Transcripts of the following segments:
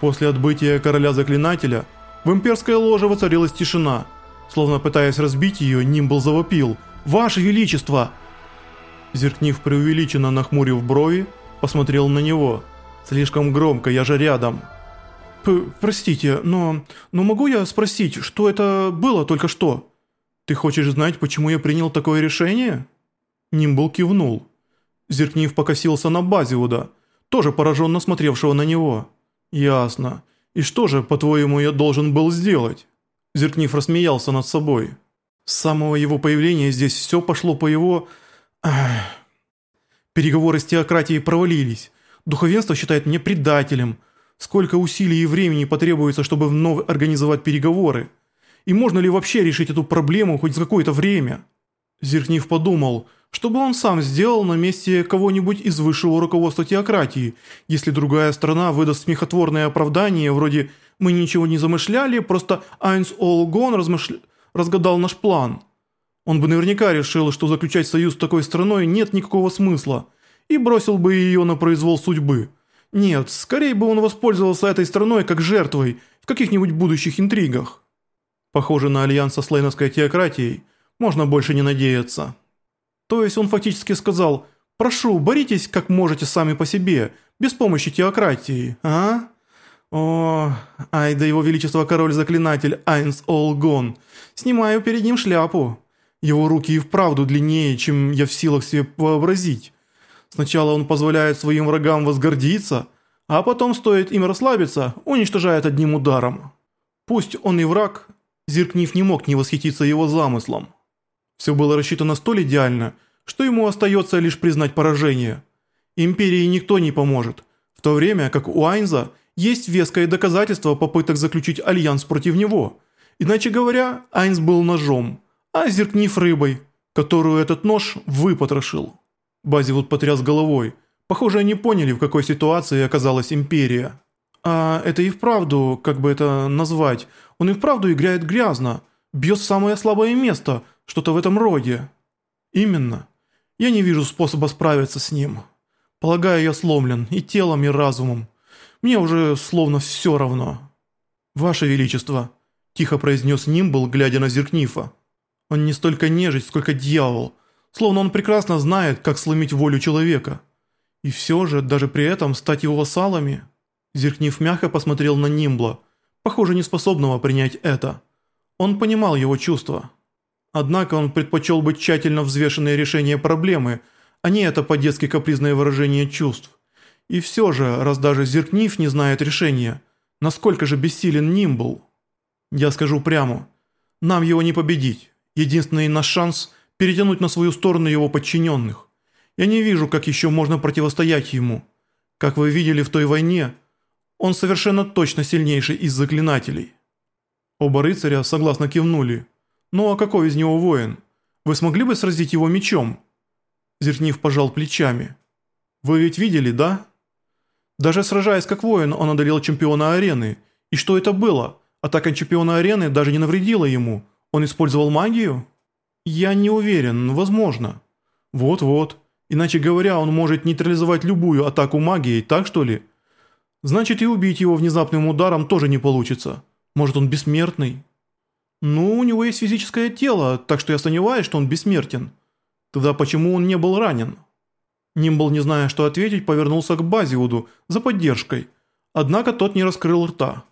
После отбытия короля-заклинателя в имперской ложе воцарилась тишина. Словно пытаясь разбить ее, Нимбл завопил «Ваше Величество!». Зеркнив преувеличенно нахмурив брови, посмотрел на него. «Слишком громко, я же рядом». П «Простите, но... но могу я спросить, что это было только что? Ты хочешь знать, почему я принял такое решение?» Нимбл кивнул. Зеркнив покосился на Базиуда, тоже пораженно смотревшего на него. «Ясно. И что же, по-твоему, я должен был сделать?» Зеркнив рассмеялся над собой. С самого его появления здесь все пошло по его... Ах. Переговоры с теократией провалились. Духовенство считает меня предателем. Сколько усилий и времени потребуется, чтобы вновь организовать переговоры? И можно ли вообще решить эту проблему хоть за какое-то время? Зеркнив подумал, чтобы он сам сделал на месте кого-нибудь из высшего руководства теократии, если другая страна выдаст смехотворное оправдание вроде «мы ничего не замышляли, просто Айнс Олгон размышля... разгадал наш план». Он бы наверняка решил, что заключать союз с такой страной нет никакого смысла, и бросил бы ее на произвол судьбы. Нет, скорее бы он воспользовался этой страной как жертвой в каких-нибудь будущих интригах. Похоже на альянс со слейновской теократией, можно больше не надеяться. То есть он фактически сказал «Прошу, боритесь как можете сами по себе, без помощи теократии, а?» О, ай да его величество король-заклинатель Айнс Олгон. Снимаю перед ним шляпу. Его руки и вправду длиннее, чем я в силах себе вообразить. Сначала он позволяет своим врагам возгордиться, а потом стоит им расслабиться, уничтожает одним ударом. Пусть он и враг, Зиркнив не мог не восхититься его замыслом. Все было рассчитано столь идеально, что ему остается лишь признать поражение. Империи никто не поможет, в то время как у Айнза есть веское доказательство попыток заключить альянс против него. Иначе говоря, Айнз был ножом, а Зеркнив рыбой, которую этот нож выпотрошил. Базивуд потряс головой. Похоже, они поняли, в какой ситуации оказалась Империя. А это и вправду, как бы это назвать, он и вправду играет грязно, бьет в самое слабое место – что-то в этом роде. Именно. Я не вижу способа справиться с ним. Полагаю, я сломлен и телом, и разумом. Мне уже словно все равно. Ваше Величество, тихо произнес Нимбл, глядя на Зеркнифа. Он не столько нежить, сколько дьявол. Словно он прекрасно знает, как сломить волю человека. И все же, даже при этом, стать его вассалами... Зеркнив мягко посмотрел на Нимбла, похоже, не способного принять это. Он понимал его чувства. Однако он предпочел бы тщательно взвешенное решение проблемы, а не это по-детски капризное выражение чувств. И все же, раз даже Зеркнив не знает решения, насколько же бессилен Нимбл? Я скажу прямо, нам его не победить. Единственный наш шанс – перетянуть на свою сторону его подчиненных. Я не вижу, как еще можно противостоять ему. Как вы видели в той войне, он совершенно точно сильнейший из заклинателей. Оба рыцаря согласно кивнули. «Ну а какой из него воин? Вы смогли бы сразить его мечом?» Зеркнив пожал плечами. «Вы ведь видели, да?» Даже сражаясь как воин, он одолел чемпиона арены. И что это было? Атака чемпиона арены даже не навредила ему. Он использовал магию? Я не уверен, возможно. Вот-вот. Иначе говоря, он может нейтрализовать любую атаку магией, так что ли? Значит и убить его внезапным ударом тоже не получится. Может он бессмертный? «Ну, у него есть физическое тело, так что я сомневаюсь, что он бессмертен. Тогда почему он не был ранен?» Нимбл, не зная, что ответить, повернулся к Базиуду за поддержкой, однако тот не раскрыл рта.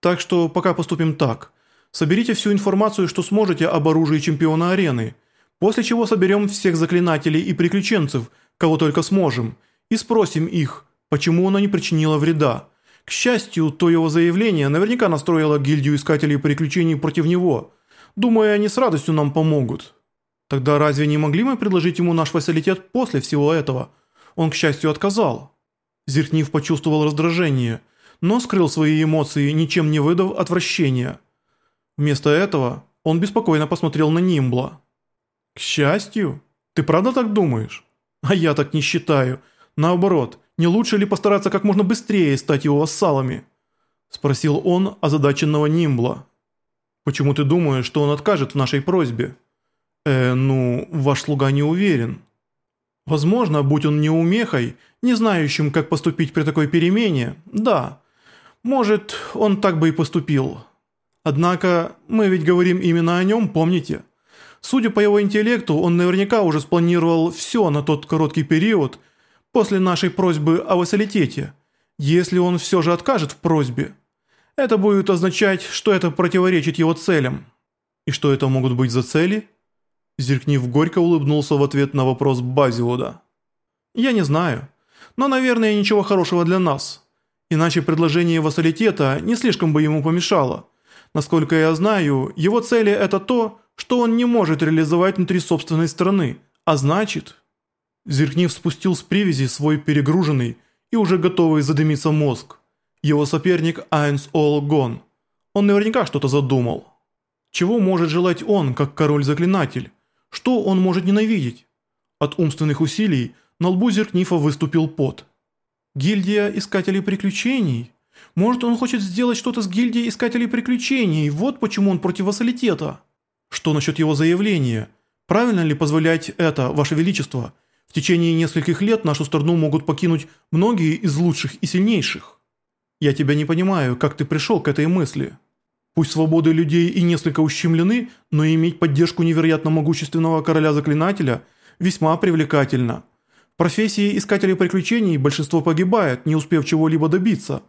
«Так что пока поступим так. Соберите всю информацию, что сможете об оружии чемпиона арены, после чего соберем всех заклинателей и приключенцев, кого только сможем, и спросим их, почему оно не причинило вреда». К счастью, то его заявление наверняка настроило гильдию искателей приключений против него. Думаю, они с радостью нам помогут. Тогда разве не могли мы предложить ему наш фасилитет после всего этого? Он, к счастью, отказал. Зеркнив почувствовал раздражение, но скрыл свои эмоции, ничем не выдав отвращения. Вместо этого он беспокойно посмотрел на Нимбла. «К счастью? Ты правда так думаешь? А я так не считаю. Наоборот, не лучше ли постараться как можно быстрее стать его вассалами?» Спросил он озадаченного Нимбла. «Почему ты думаешь, что он откажет в нашей просьбе?» «Э, ну, ваш слуга не уверен». «Возможно, будь он неумехой, не знающим, как поступить при такой перемене, да. Может, он так бы и поступил. Однако, мы ведь говорим именно о нем, помните? Судя по его интеллекту, он наверняка уже спланировал все на тот короткий период после нашей просьбы о вассалитете. Если он все же откажет в просьбе, это будет означать, что это противоречит его целям. И что это могут быть за цели? Зеркнив горько улыбнулся в ответ на вопрос Базиода. Я не знаю, но, наверное, ничего хорошего для нас. Иначе предложение вассалитета не слишком бы ему помешало. Насколько я знаю, его цели это то, что он не может реализовать внутри собственной страны, а значит... Зеркнив спустил с привязи свой перегруженный и уже готовый задымиться мозг. Его соперник Айнс Ол Гон. Он наверняка что-то задумал. Чего может желать он, как король-заклинатель? Что он может ненавидеть? От умственных усилий на лбу Зеркнифа выступил пот. Гильдия Искателей Приключений? Может он хочет сделать что-то с гильдией Искателей Приключений, вот почему он против вассалитета? Что насчет его заявления? Правильно ли позволять это, Ваше Величество? В течение нескольких лет нашу страну могут покинуть многие из лучших и сильнейших. Я тебя не понимаю, как ты пришел к этой мысли. Пусть свободы людей и несколько ущемлены, но иметь поддержку невероятно могущественного короля-заклинателя весьма привлекательно. В профессии искателей приключений большинство погибает, не успев чего-либо добиться.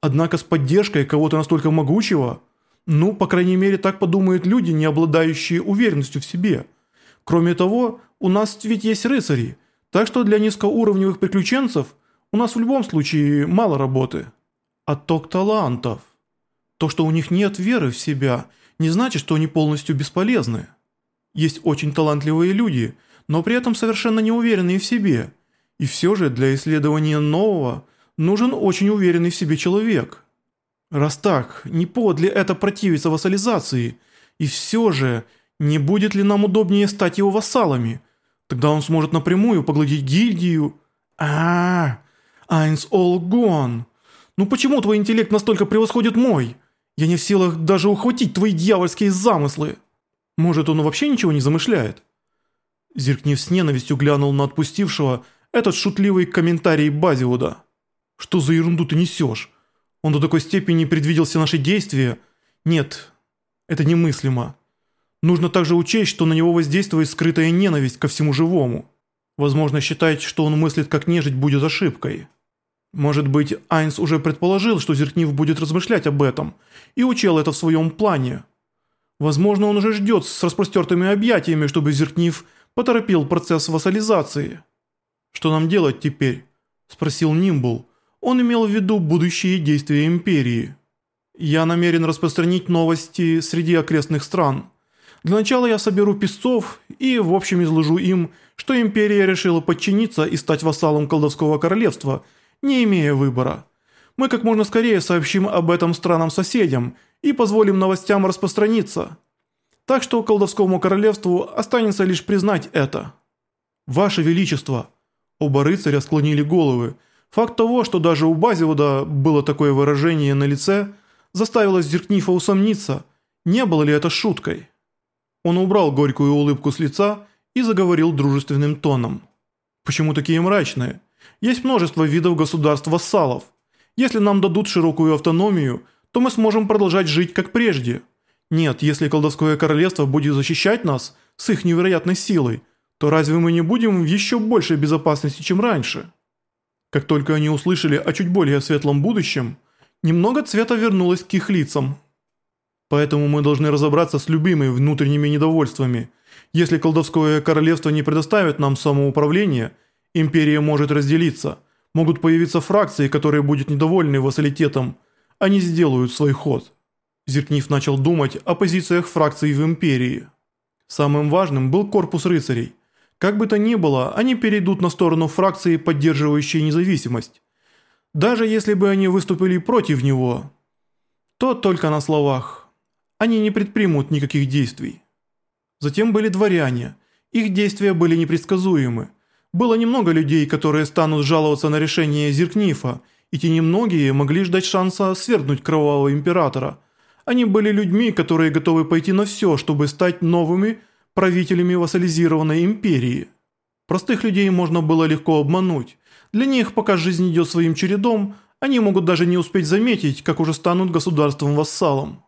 Однако с поддержкой кого-то настолько могучего – ну, по крайней мере, так подумают люди, не обладающие уверенностью в себе. Кроме того, у нас ведь есть рыцари, так что для низкоуровневых приключенцев у нас в любом случае мало работы. Отток талантов. То, что у них нет веры в себя, не значит, что они полностью бесполезны. Есть очень талантливые люди, но при этом совершенно не уверенные в себе. И все же для исследования нового нужен очень уверенный в себе человек. Раз так, не повод ли это противиться вассализации? И все же, не будет ли нам удобнее стать его вассалами? Тогда он сможет напрямую поглотить гильдию. а а Айнс all gone. Ну почему твой интеллект настолько превосходит мой? Я не в силах даже ухватить твои дьявольские замыслы. Может, он вообще ничего не замышляет? Зеркнив с ненавистью глянул на отпустившего этот шутливый комментарий Базиуда. Что за ерунду ты несешь? Он до такой степени предвидел все наши действия. Нет, это немыслимо. Нужно также учесть, что на него воздействует скрытая ненависть ко всему живому. Возможно, считать, что он мыслит как нежить будет ошибкой. Может быть, Айнс уже предположил, что Зеркнив будет размышлять об этом, и учел это в своем плане. Возможно, он уже ждет с распростертыми объятиями, чтобы Зеркнив поторопил процесс вассализации. «Что нам делать теперь?» – спросил Нимбл, он имел в виду будущие действия империи. Я намерен распространить новости среди окрестных стран. Для начала я соберу песцов и в общем изложу им, что империя решила подчиниться и стать вассалом колдовского королевства, не имея выбора. Мы как можно скорее сообщим об этом странам-соседям и позволим новостям распространиться. Так что колдовскому королевству останется лишь признать это. Ваше Величество. Оба рыцаря склонили головы, Факт того, что даже у Базиуда было такое выражение на лице, заставило Зеркнифа усомниться, не было ли это шуткой. Он убрал горькую улыбку с лица и заговорил дружественным тоном. «Почему такие мрачные? Есть множество видов государств-вассалов. Если нам дадут широкую автономию, то мы сможем продолжать жить как прежде. Нет, если колдовское королевство будет защищать нас с их невероятной силой, то разве мы не будем в еще большей безопасности, чем раньше?» Как только они услышали о чуть более светлом будущем, немного цвета вернулось к их лицам. Поэтому мы должны разобраться с любыми внутренними недовольствами. Если колдовское королевство не предоставит нам самоуправление, империя может разделиться. Могут появиться фракции, которые будут недовольны вассалитетом. Они сделают свой ход. Зеркнив начал думать о позициях фракций в империи. Самым важным был корпус рыцарей – как бы то ни было, они перейдут на сторону фракции, поддерживающей независимость. Даже если бы они выступили против него, то только на словах. Они не предпримут никаких действий. Затем были дворяне. Их действия были непредсказуемы. Было немного людей, которые станут жаловаться на решение Зеркнифа, и те немногие могли ждать шанса свергнуть кровавого императора. Они были людьми, которые готовы пойти на все, чтобы стать новыми правителями вассализированной империи. Простых людей можно было легко обмануть. Для них, пока жизнь идет своим чередом, Они могут даже не успеть заметить, как уже станут государством-вассалом.